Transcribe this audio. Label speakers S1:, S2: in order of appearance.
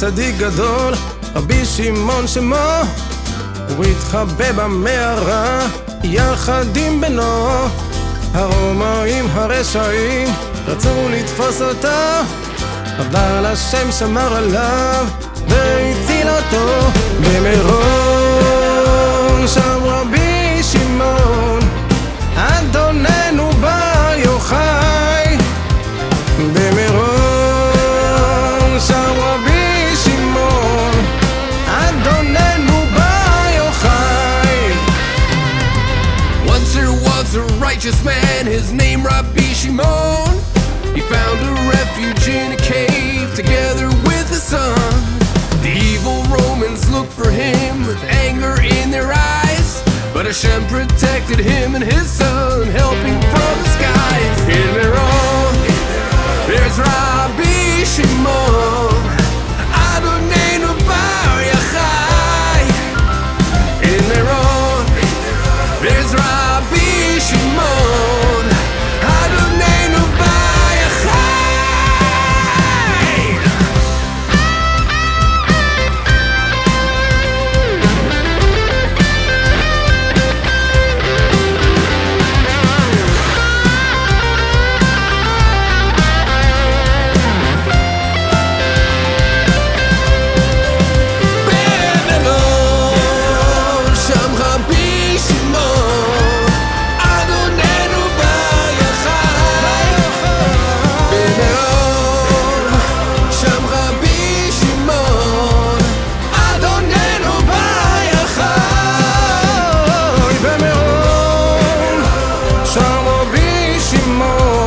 S1: צדיק גדול, רבי שמעון שמו, הוא התחבא במערה, יחד עם בנו. הרומאים הרשעים רצו לתפוס אותו, אבל השם שמר עליו והציל אותו. במירון שם רבי שמעון, אדוננו בר יוחאי. במירון שם רבי שמעון, אדוננו בר יוחאי.
S2: Once there was a righteous man, name Rabbi Shimon. He found a refuge in a cave together with his son. The evil Romans looked for him with anger in their eyes, but Hashem protected him and his son, she moans.